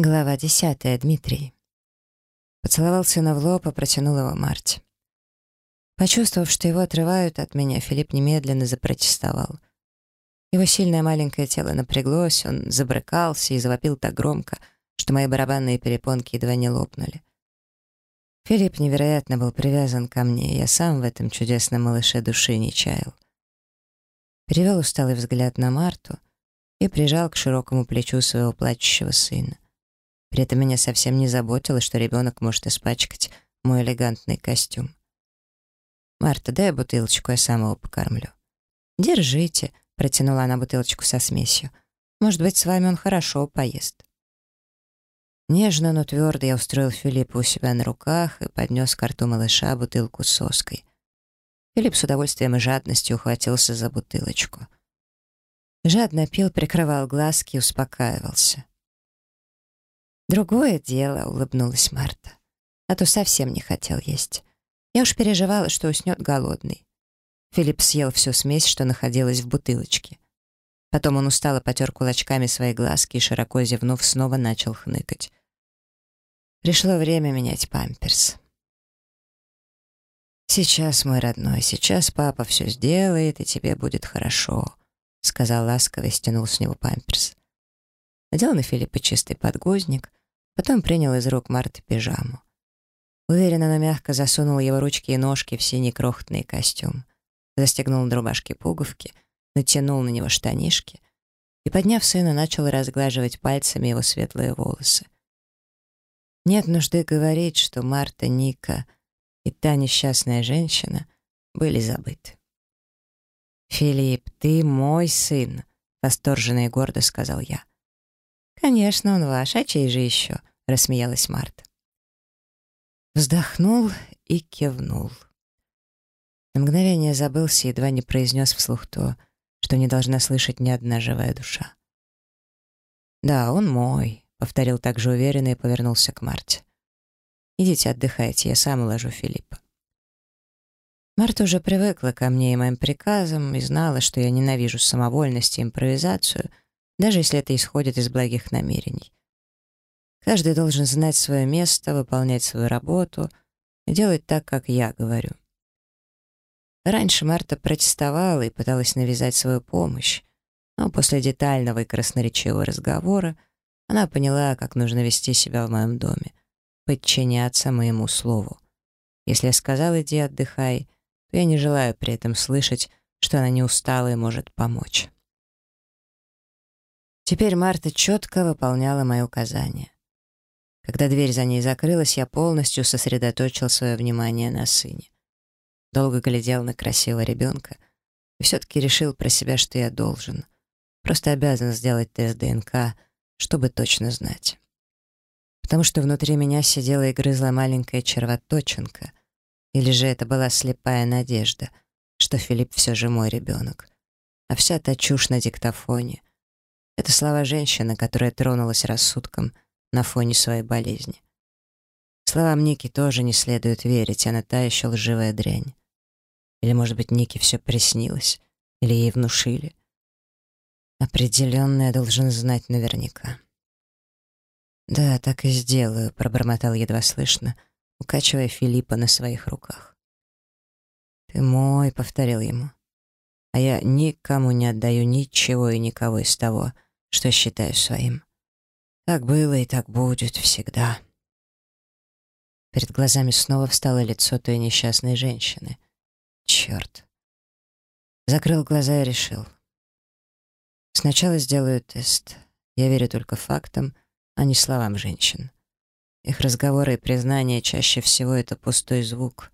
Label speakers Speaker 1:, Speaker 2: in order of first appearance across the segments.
Speaker 1: Глава десятая. Дмитрий. Поцеловал сына в лоб и протянул его Марте. Почувствовав, что его отрывают от меня, Филипп немедленно запротестовал. Его сильное маленькое тело напряглось, он забрыкался и завопил так громко, что мои барабанные перепонки едва не лопнули. Филипп невероятно был привязан ко мне, я сам в этом чудесном малыше души не чаял. Перевел усталый взгляд на Марту и прижал к широкому плечу своего плачущего сына. При этом меня совсем не заботило, что ребенок может испачкать мой элегантный костюм. «Марта, дай бутылочку, я сам его покормлю». «Держите», — протянула она бутылочку со смесью. «Может быть, с вами он хорошо поест». Нежно, но твердо я устроил Филиппа у себя на руках и поднес к рту малыша бутылку с соской. Филипп с удовольствием и жадностью ухватился за бутылочку. Жадно пил, прикрывал глазки и успокаивался. «Другое дело», — улыбнулась Марта. «А то совсем не хотел есть. Я уж переживала, что уснет голодный». Филипп съел всю смесь, что находилась в бутылочке. Потом он устало потер кулачками свои глазки и, широко зевнув, снова начал хныкать. Пришло время менять памперс. «Сейчас, мой родной, сейчас папа все сделает, и тебе будет хорошо», — сказал ласково и стянул с него памперс. Надел на Филиппа чистый подгузник — Потом принял из рук Марты пижаму. Уверенно, но мягко засунул его ручки и ножки в синий крохотный костюм. Застегнул на рубашке пуговки, натянул на него штанишки и, подняв сына, начал разглаживать пальцами его светлые волосы. Нет нужды говорить, что Марта, Ника и та несчастная женщина были забыты. «Филипп, ты мой сын», — восторженно и гордо сказал я. «Конечно, он ваш, а чей же еще?» — рассмеялась Марта. Вздохнул и кивнул. На мгновение забылся и едва не произнес вслух то, что не должна слышать ни одна живая душа. «Да, он даже если это исходит из благих намерений. Каждый должен знать свое место, выполнять свою работу делать так, как я говорю. Раньше Марта протестовала и пыталась навязать свою помощь, но после детального и красноречивого разговора она поняла, как нужно вести себя в моем доме, подчиняться моему слову. Если я сказал «иди отдыхай», то я не желаю при этом слышать, что она не устала и может помочь. Теперь Марта четко выполняла мои указания. Когда дверь за ней закрылась, я полностью сосредоточил свое внимание на сыне. Долго глядел на красивого ребенка и все-таки решил про себя, что я должен. Просто обязан сделать тест ДНК, чтобы точно знать. Потому что внутри меня сидела и грызла маленькая червоточинка, или же это была слепая надежда, что Филипп все же мой ребенок. А вся та чушь на диктофоне — Это слова женщины, которая тронулась рассудком на фоне своей болезни. Словам Ники тоже не следует верить, она та еще лживая дрянь. Или, может быть, Ники все приснилось, или ей внушили. Определенно я должен знать наверняка. «Да, так и сделаю», — пробормотал едва слышно, укачивая Филиппа на своих руках. «Ты мой», — повторил ему а я никому не отдаю ничего и никого из того, что считаю своим. Так было и так будет всегда. Перед глазами снова встало лицо той несчастной женщины. Черт. Закрыл глаза и решил. Сначала сделаю тест. Я верю только фактам, а не словам женщин. Их разговоры и признания чаще всего это пустой звук.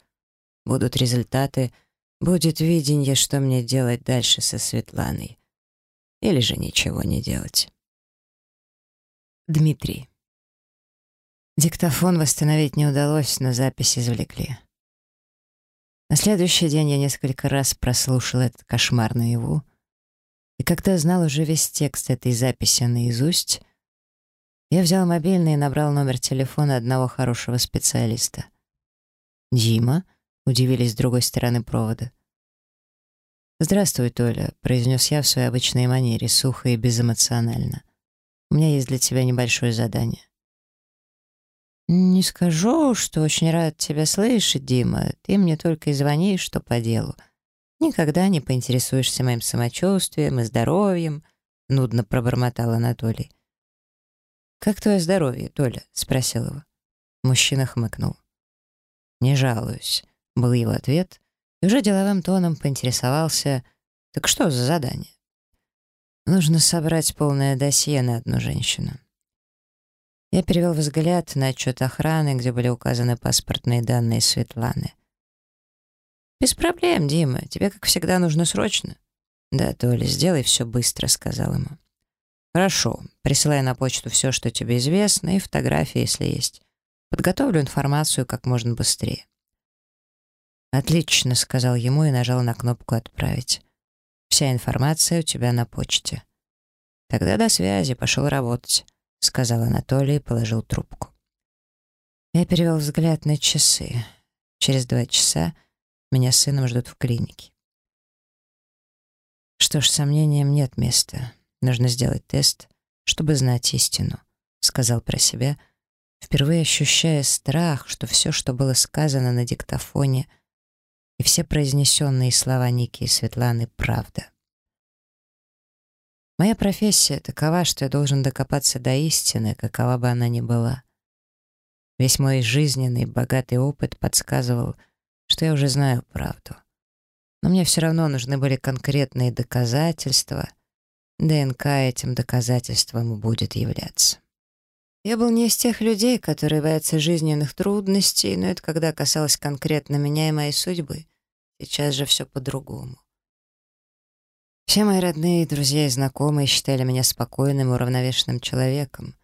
Speaker 1: Будут результаты, будет видение, что мне делать дальше со Светланой. Или же ничего не делать. Дмитрий. Диктофон восстановить не удалось, но запись извлекли. На следующий день я несколько раз прослушал этот кошмар наяву, и когда знал уже весь текст этой записи наизусть, я взял мобильный и набрал номер телефона одного хорошего специалиста. «Дима?» — удивились с другой стороны провода. «Здравствуй, Толя», — произнес я в своей обычной манере, сухо и безэмоционально. «У меня есть для тебя небольшое задание». «Не скажу, что очень рад тебя слышать, Дима. Ты мне только и звонишь, что по делу. Никогда не поинтересуешься моим самочувствием и здоровьем», — нудно пробормотал Анатолий. «Как твое здоровье, Толя?» — спросил его. Мужчина хмыкнул. «Не жалуюсь», — был его ответ, и уже деловым тоном поинтересовался, «Так что за задание?» «Нужно собрать полное досье на одну женщину». Я перевел взгляд на отчет охраны, где были указаны паспортные данные Светланы. «Без проблем, Дима. Тебе, как всегда, нужно срочно». «Да, Толя, сделай все быстро», — сказал ему. «Хорошо. Присылай на почту все, что тебе известно, и фотографии, если есть. Подготовлю информацию как можно быстрее». «Отлично», — сказал ему и нажал и все произнесенные слова Ники и Светланы — правда. Моя профессия такова, что я должен докопаться до истины, какова бы она ни была. Весь мой жизненный богатый опыт подсказывал, что я уже знаю правду. Но мне все равно нужны были конкретные доказательства. ДНК этим доказательством будет являться. Я был не из тех людей, которые боятся жизненных трудностей, но это когда касалось конкретно меня и моей судьбы. Сейчас же все по-другому. Все мои родные, друзья и знакомые считали меня спокойным и уравновешенным человеком.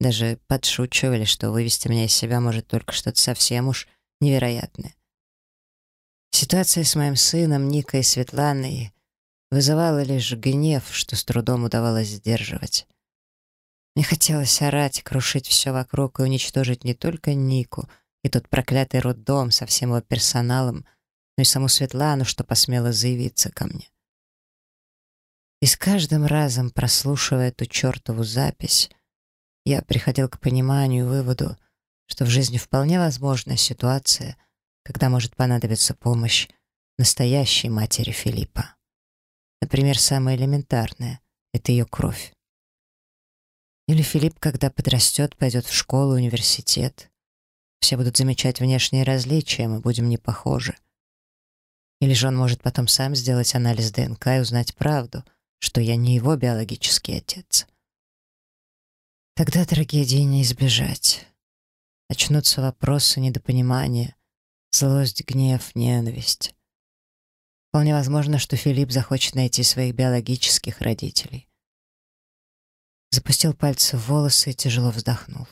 Speaker 1: Даже подшучивали, что вывести меня из себя может только что-то совсем уж невероятное. Ситуация с моим сыном, Никой и Светланой вызывала лишь гнев, что с трудом удавалось сдерживать. Мне хотелось орать, крушить все вокруг и уничтожить не только Нику и тот проклятый роддом со всем его персоналом, но и саму Светлану, что посмела заявиться ко мне. И с каждым разом, прослушивая эту чертову запись, я приходил к пониманию и выводу, что в жизни вполне возможна ситуация, когда может понадобиться помощь настоящей матери Филиппа. Например, самое элементарное — это ее кровь. Или Филипп, когда подрастет, пойдет в школу, университет. Все будут замечать внешние различия, мы будем не похожи. Или же он может потом сам сделать анализ ДНК и узнать правду — что я не его биологический отец. Тогда трагедии не избежать. Начнутся вопросы недопонимания, злость, гнев, ненависть. Вполне возможно, что Филипп захочет найти своих биологических родителей. Запустил пальцы в волосы и тяжело вздохнул.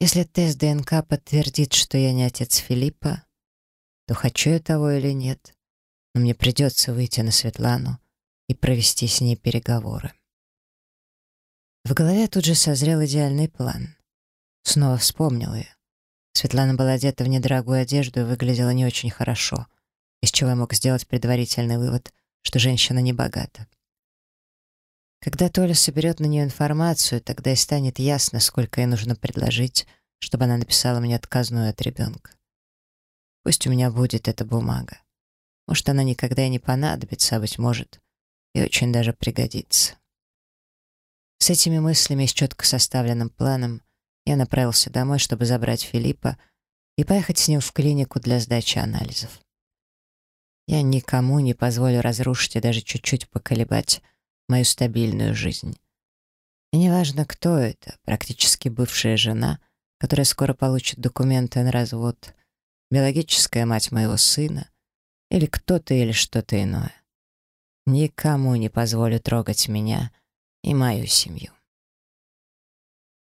Speaker 1: Если тест ДНК подтвердит, что я не отец Филиппа, то хочу я того или нет, но мне придется выйти на Светлану и провести с ней переговоры. В голове тут же созрел идеальный план. Снова вспомнил ее. Светлана была одета в недорогую одежду и выглядела не очень хорошо, из чего я мог сделать предварительный вывод, что женщина не богата. Когда Толя соберет на нее информацию, тогда и станет ясно, сколько ей нужно предложить, чтобы она написала мне отказную от ребенка. Пусть у меня будет эта мою стабильную жизнь. И неважно, кто это, практически бывшая жена, которая скоро получит документы на развод, биологическая мать моего сына, или кто-то, или что-то иное. Никому не позволю трогать меня и мою семью.